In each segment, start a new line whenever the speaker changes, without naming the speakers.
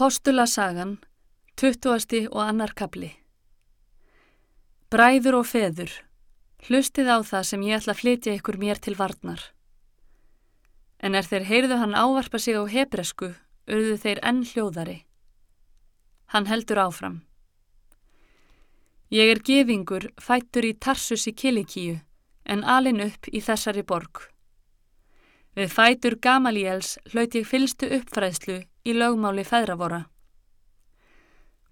Apostula sagan, 20. og annar kapli Bræður og feður, hlustið á það sem ég ætla að flytja ykkur mér til varnar. En er þeir heyrðu hann ávarpa sig á hebresku, urðu þeir enn hljóðari. Hann heldur áfram. Ég er gefingur fættur í Tarsus í Kilikíu, en alin upp í þessari borg. Við fætur Gamalíels hlaut ég fylstu uppfræðslu í lögmáli feðravora.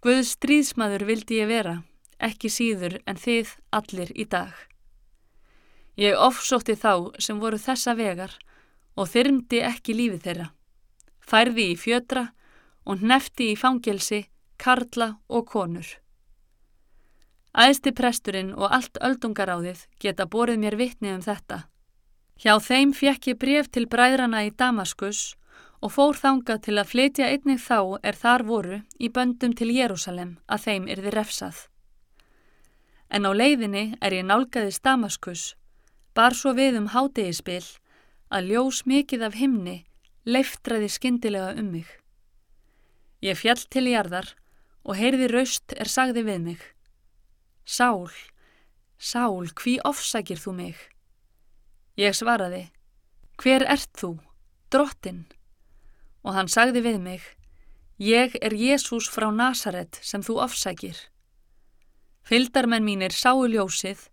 Guðs stríðsmaður vildi ég vera, ekki síður en þið allir í dag. Ég ofsótti þá sem voru þessa vegar og þyrmdi ekki lífið þeirra. Færði í fjötra og nefti í fangelsi, karla og konur. Æðsti presturinn og allt öldungaráðið geta borið mér vittni um þetta. Hjá þeim fjekk ég bref til bræðrana í Damaskus og fór þangað til að flytja einnig þá er þar voru í böndum til Jérúsalem að þeim er þið refsað. En á leiðinni er ég nálgæði Stamaskus, bar svo við um hátegispill að ljós mikið af himni leiftraði skindilega um mig. Ég fjall til jarðar og heyrði raust er sagði við mig. Sál, Sál, hví ofsækir þú mig? Ég svaraði, hver ert þú, drottin? og hann sagði við mig, ég er Jésús frá Nasaret sem þú ofsækir. Fyldarmenn mínir sáu ljósið,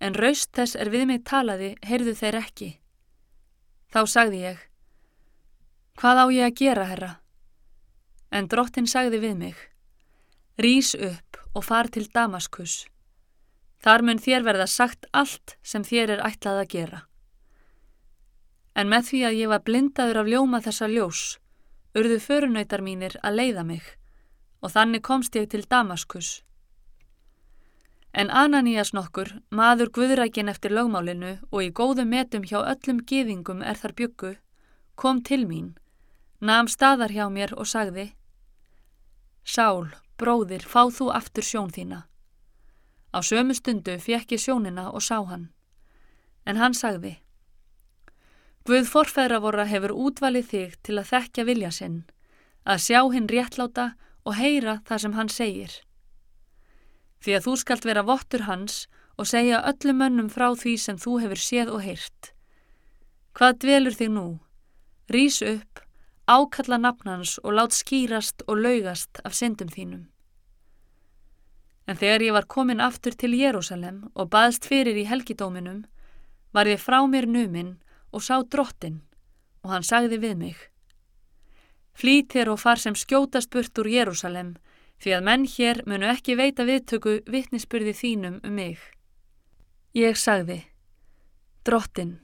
en raust þess er við mig talaði, heyrðu þeir ekki. Þá sagði ég, hvað á ég að gera, herra? En drottin sagði við mig, rýs upp og far til Damaskus. Þar mun þér verða sagt allt sem þér er ætlað að gera. En með því að ég var blindaður af ljóma þessa ljós, urðu förunöytar mínir að leiða mig og þannig komst ég til Damaskus. En Ananías nokkur, maður guðrækin eftir lögmálinu og í góðu metum hjá öllum geðingum er þar byggu, kom til mín, nam staðar hjá mér og sagði Sál, bróðir, fá þú aftur sjón þína. Á sömu stundu fjekk ég sjónina og sá hann. En hann sagði Guð forfæðravora hefur útvalið þig til að þekkja vilja sinn, að sjá hinn réttláta og heyra það sem hann segir. Því að þú skalt vera vottur hans og segja öllum mönnum frá því sem þú hefur séð og heyrt. Hvað dvelur þig nú? Rís upp, ákalla nafnans og lát skýrast og laugast af syndum þínum. En þegar ég var komin aftur til Jérúsalem og baðst fyrir í helgidóminum, var ég frá mér numinn og sá drottin og hann sagði við mig Flýt þér og far sem skjótast burt úr Jérúsalem því að menn hér munu ekki veita viðtöku vittnisspurði þínum um mig. Ég sagði Drottin,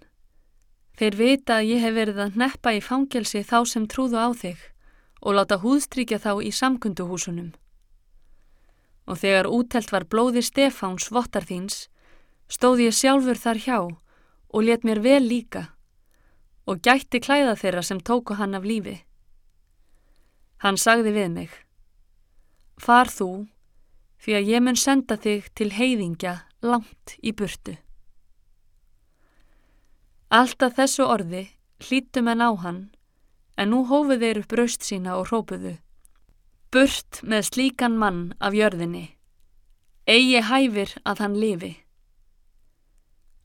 þeir vita að ég hef verið að neppa í fangelsi þá sem trúðu á þig og láta húðstrykja þá í samkunduhúsunum. Og þegar útelt var blóði Stefáns vottar þíns, stóð ég sjálfur þar hjá og let mér vel líka og gætti klæða þeirra sem tóku hann af lífi. Hann sagði við mig, far þú, því að ég mun senda þig til heiðingja langt í burtu. Alltaf þessu orði hlítum en á hann, en nú hófuð þeir upp braust sína og hrópuðu. Burt með slíkan mann af jörðinni, eigi hæfir að hann lifi.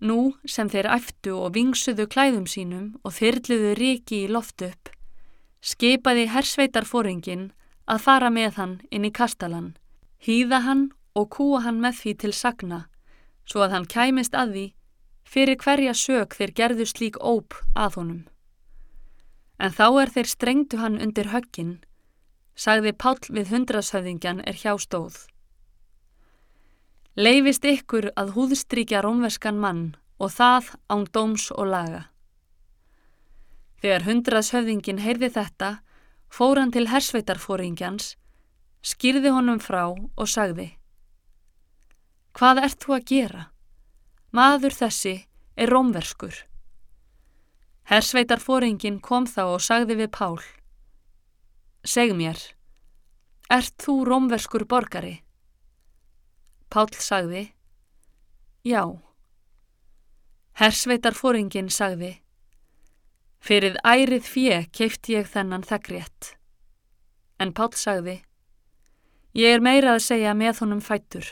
Nú sem þeir æftu og vingsuðu klæðum sínum og þyrliðu ríki í loft upp, skipaði hersveitarfóringin að fara með hann inn í kastalan, hýða hann og kúa hann með því til sagna, svo að hann kæmist að því fyrir hverja sög þeir gerðu slík óp að honum. En þá er þeir strengtu hann undir höggin, sagði Pál við hundrashöfðingjan er hjá stóð. Leifist ykkur að húðstrykja rómverskan mann og það án dóms og laga. Þegar hundraðshöfðingin heyrði þetta, fór hann til hersveitarfóringjans, skýrði honum frá og sagði Hvað ert þú að gera? Maður þessi er rómverskur. Hersveitarfóringin kom þá og sagði við Pál Seg mér, ert þú rómverskur borgari? Pál sagði, já. Hersveitarfóringin sagði, fyrir ærið fjö keifti ég þennan þakkrétt. en Pál sagði, ég er meira að segja með honum fættur.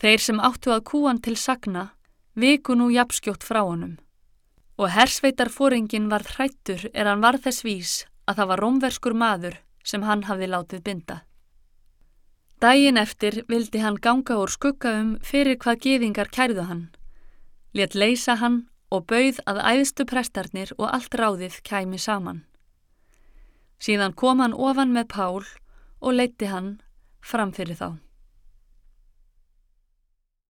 Þeir sem áttu að kúan til sagna, viku nú jafnskjótt frá honum. Og hersveitar fóringin varð hrættur er hann varð þess vís að það var rómverskur maður sem hann hafði látið binda. Dægin eftir vildi hann ganga úr skuggaum fyrir hvað geðingar kærðu hann, let leysa hann og bauð að æðstu prestarnir og allt ráðið kæmi saman. Síðan kom hann ofan með Pál og leitti hann fram fyrir þá.